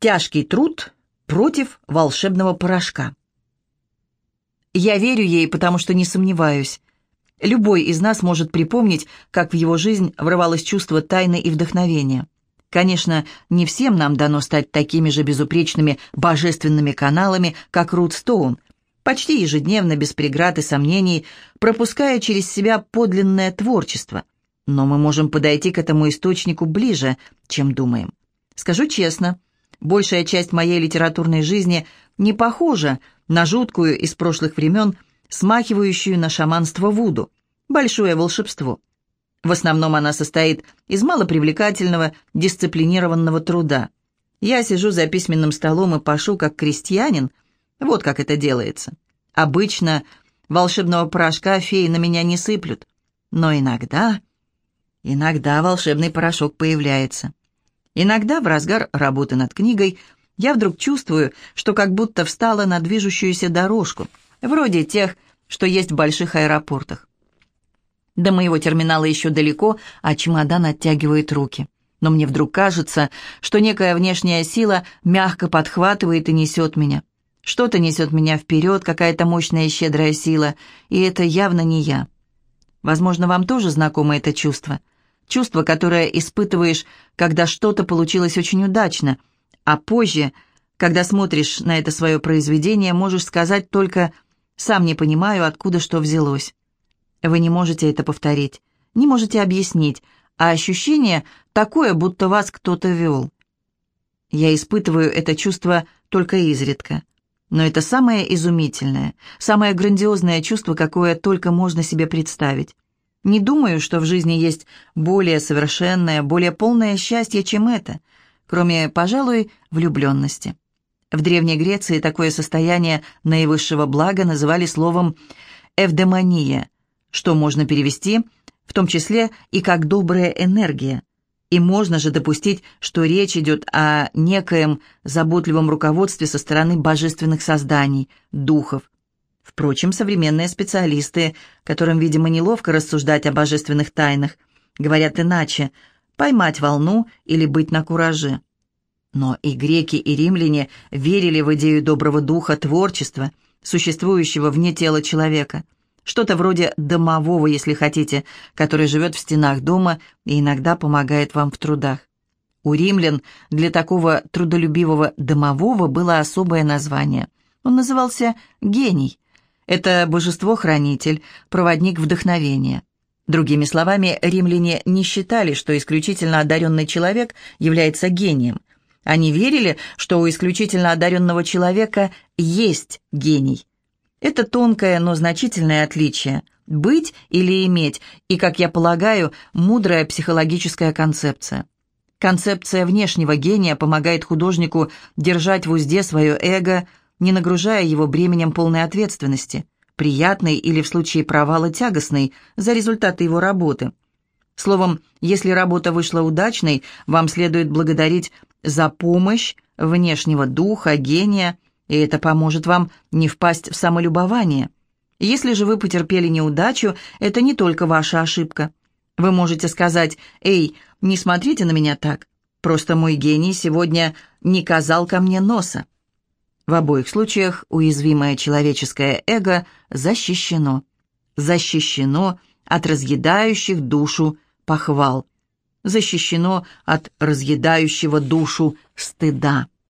Тяжкий труд против волшебного порошка. Я верю ей, потому что не сомневаюсь. Любой из нас может припомнить, как в его жизнь врывалось чувство тайны и вдохновения. Конечно, не всем нам дано стать такими же безупречными божественными каналами, как Рут Стоун, почти ежедневно, без преград и сомнений, пропуская через себя подлинное творчество. Но мы можем подойти к этому источнику ближе, чем думаем. Скажу честно, большая часть моей литературной жизни не похожа на жуткую из прошлых времен, смахивающую на шаманство Вуду, большое волшебство. В основном она состоит из малопривлекательного, дисциплинированного труда. Я сижу за письменным столом и пашу, как крестьянин. Вот как это делается. Обычно волшебного порошка феи на меня не сыплют. Но иногда... Иногда волшебный порошок появляется. Иногда в разгар работы над книгой я вдруг чувствую, что как будто встала на движущуюся дорожку, вроде тех, что есть в больших аэропортах. До моего терминала еще далеко, а чемодан оттягивает руки. Но мне вдруг кажется, что некая внешняя сила мягко подхватывает и несет меня. Что-то несет меня вперед, какая-то мощная и щедрая сила, и это явно не я. Возможно, вам тоже знакомо это чувство. Чувство, которое испытываешь, когда что-то получилось очень удачно, а позже, когда смотришь на это свое произведение, можешь сказать только «сам не понимаю, откуда что взялось». Вы не можете это повторить, не можете объяснить, а ощущение такое, будто вас кто-то вел. Я испытываю это чувство только изредка. Но это самое изумительное, самое грандиозное чувство, какое только можно себе представить. Не думаю, что в жизни есть более совершенное, более полное счастье, чем это, кроме, пожалуй, влюбленности. В Древней Греции такое состояние наивысшего блага называли словом «эвдемония», что можно перевести в том числе и как добрая энергия. И можно же допустить, что речь идет о некоем заботливом руководстве со стороны божественных созданий, духов. Впрочем, современные специалисты, которым, видимо, неловко рассуждать о божественных тайнах, говорят иначе – поймать волну или быть на кураже. Но и греки, и римляне верили в идею доброго духа творчества, существующего вне тела человека – что-то вроде домового, если хотите, который живет в стенах дома и иногда помогает вам в трудах. У римлян для такого трудолюбивого домового было особое название. Он назывался гений. Это божество-хранитель, проводник вдохновения. Другими словами, римляне не считали, что исключительно одаренный человек является гением. Они верили, что у исключительно одаренного человека есть гений. Это тонкое, но значительное отличие – быть или иметь, и, как я полагаю, мудрая психологическая концепция. Концепция внешнего гения помогает художнику держать в узде свое эго, не нагружая его бременем полной ответственности, приятной или в случае провала тягостной за результаты его работы. Словом, если работа вышла удачной, вам следует благодарить за помощь внешнего духа, гения – и это поможет вам не впасть в самолюбование. Если же вы потерпели неудачу, это не только ваша ошибка. Вы можете сказать «Эй, не смотрите на меня так, просто мой гений сегодня не казал ко мне носа». В обоих случаях уязвимое человеческое эго защищено. Защищено от разъедающих душу похвал. Защищено от разъедающего душу стыда.